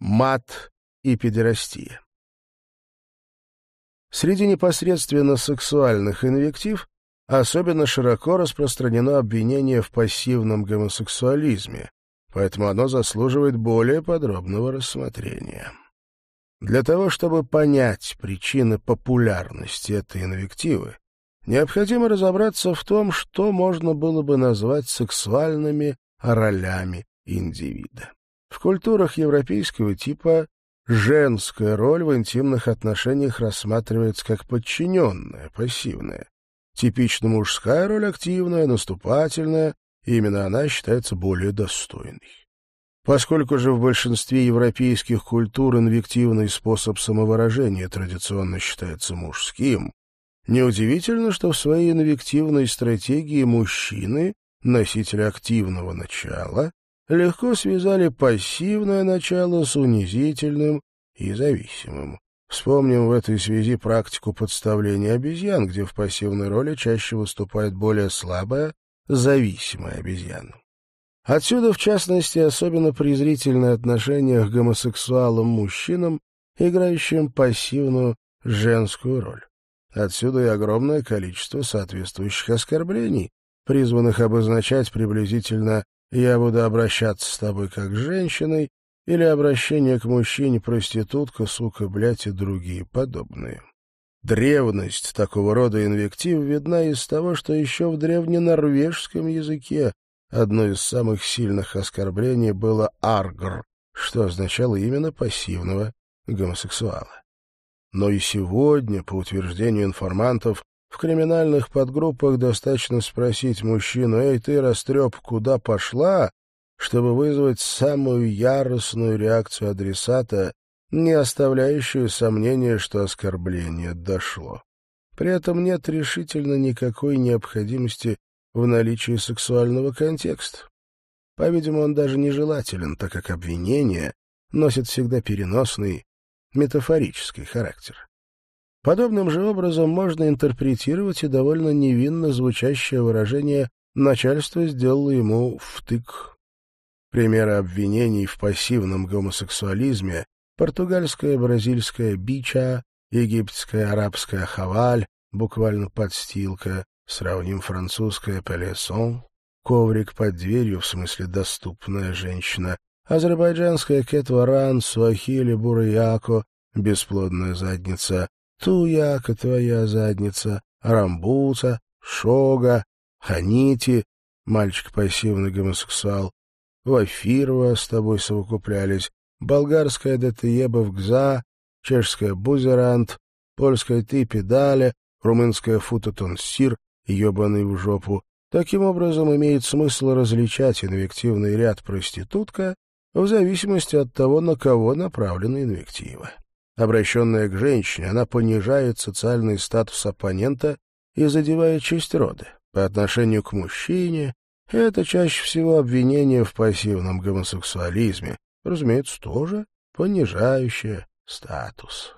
мат и педерастия. Среди непосредственно сексуальных инвектив особенно широко распространено обвинение в пассивном гомосексуализме, поэтому оно заслуживает более подробного рассмотрения. Для того, чтобы понять причины популярности этой инвективы, необходимо разобраться в том, что можно было бы назвать сексуальными ролями индивида. В культурах европейского типа женская роль в интимных отношениях рассматривается как подчиненная, пассивная. Типично мужская роль активная, наступательная, и именно она считается более достойной. Поскольку же в большинстве европейских культур инвективный способ самовыражения традиционно считается мужским, неудивительно, что в своей инвективной стратегии мужчины, носители активного начала, легко связали пассивное начало с унизительным и зависимым. Вспомним в этой связи практику подставления обезьян, где в пассивной роли чаще выступает более слабая, зависимая обезьяна. Отсюда, в частности, особенно презрительное отношение к гомосексуалам-мужчинам, играющим пассивную женскую роль. Отсюда и огромное количество соответствующих оскорблений, призванных обозначать приблизительно «я буду обращаться с тобой как с женщиной» или обращение к мужчине проститутка, сука, блядь и другие подобные. Древность такого рода инвектив видна из того, что еще в древненорвежском языке одно из самых сильных оскорблений было «аргр», что означало именно пассивного гомосексуала. Но и сегодня, по утверждению информантов, в криминальных подгруппах достаточно спросить мужчину «Эй, ты, растреп, куда пошла?», чтобы вызвать самую яростную реакцию адресата, не оставляющую сомнения, что оскорбление дошло. При этом нет решительно никакой необходимости в наличии сексуального контекста. По-видимому, он даже нежелателен, так как обвинение носит всегда переносный, метафорический характер. Подобным же образом можно интерпретировать и довольно невинно звучащее выражение «начальство сделало ему втык». Примеры обвинений в пассивном гомосексуализме португальская, бразильская бича, египетская, арабская хаваль, буквально подстилка, сравним французская пелесон, коврик под дверью, в смысле доступная женщина, азербайджанская кетваран, суахили, бураяко, бесплодная задница, туяка, твоя задница, рамбута, шога, ханити, мальчик пассивный гомосексуал, Вафирова с тобой совокуплялись, болгарская Детееба Гза, чешская Бузерант, польская Ты Педале, румынская Футатон Сир, ебаный в жопу. Таким образом, имеет смысл различать инвективный ряд проститутка в зависимости от того, на кого направлена инвектива. Обращенная к женщине, она понижает социальный статус оппонента и задевает честь рода. По отношению к мужчине это чаще всего обвинение в пассивном гомосексуализме, разумеется, тоже понижающее статус.